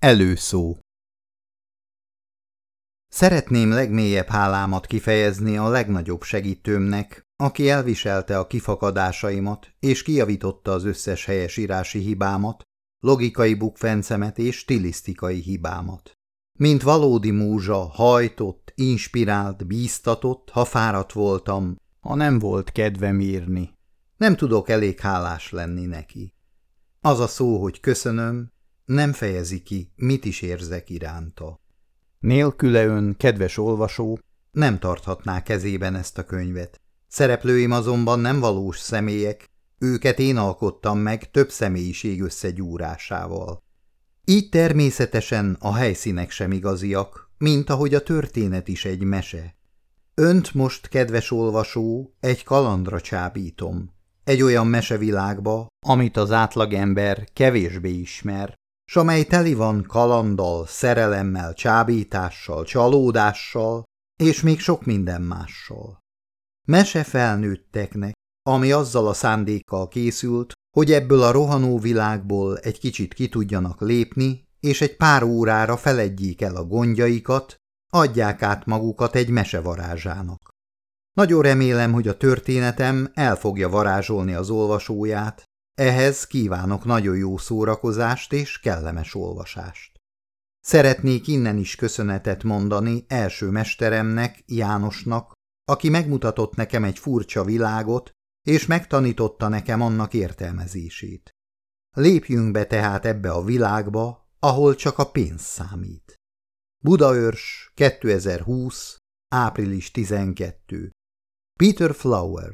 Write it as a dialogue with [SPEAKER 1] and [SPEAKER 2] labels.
[SPEAKER 1] Előszó Szeretném legmélyebb hálámat kifejezni a legnagyobb segítőmnek, aki elviselte a kifakadásaimat és kijavította az összes helyesírási hibámat, logikai bukfencemet és stilisztikai hibámat. Mint valódi múzsa, hajtott, inspirált, bíztatott, ha fáradt voltam, ha nem volt kedvem írni. Nem tudok elég hálás lenni neki. Az a szó, hogy köszönöm, nem fejezi ki, mit is érzek iránta. Nélküle ön, kedves olvasó, nem tarthatná kezében ezt a könyvet. Szereplőim azonban nem valós személyek, őket én alkottam meg több személyiség összegyúrásával. Így természetesen a helyszínek sem igaziak, mint ahogy a történet is egy mese. Önt most, kedves olvasó, egy kalandra csábítom, egy olyan mesevilágba, amit az átlagember kevésbé ismer, s amely teli van kalanddal, szerelemmel, csábítással, csalódással, és még sok minden mással. Mese felnőtteknek, ami azzal a szándékkal készült, hogy ebből a rohanó világból egy kicsit ki tudjanak lépni, és egy pár órára feledjék el a gondjaikat, adják át magukat egy mesevarázsának. Nagyon remélem, hogy a történetem el fogja varázsolni az olvasóját, ehhez kívánok nagyon jó szórakozást és kellemes olvasást. Szeretnék innen is köszönetet mondani első mesteremnek, Jánosnak, aki megmutatott nekem egy furcsa világot, és megtanította nekem annak értelmezését. Lépjünk be tehát ebbe a világba, ahol csak a pénz számít. Budaörs, 2020. április 12. Peter Flower